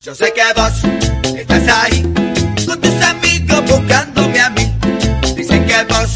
Yo sé que vos estás ahí con tus amigos buscándome a mí. Dicen que vos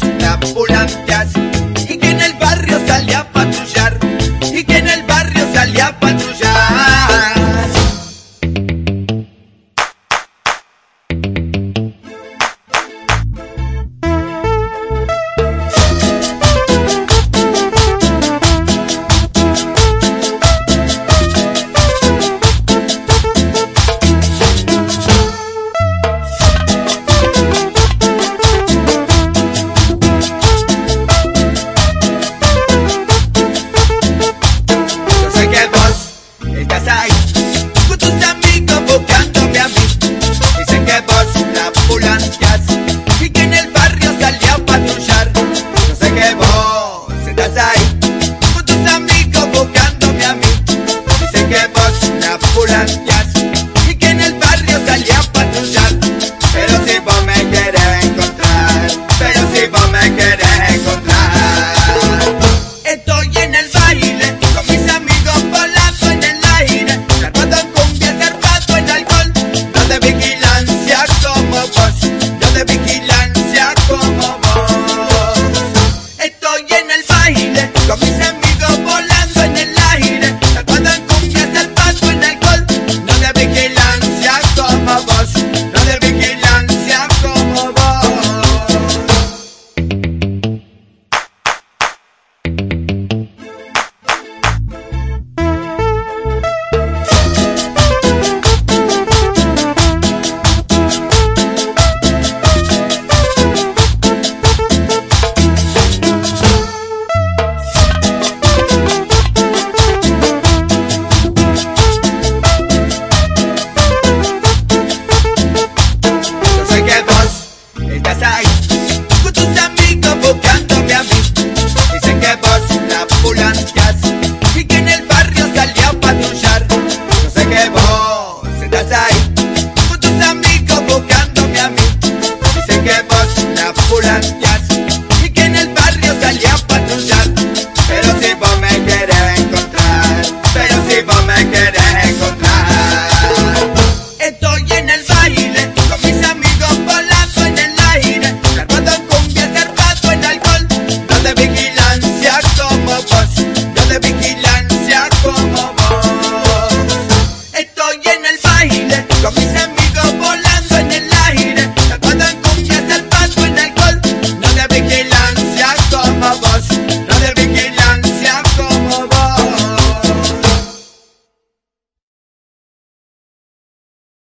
volar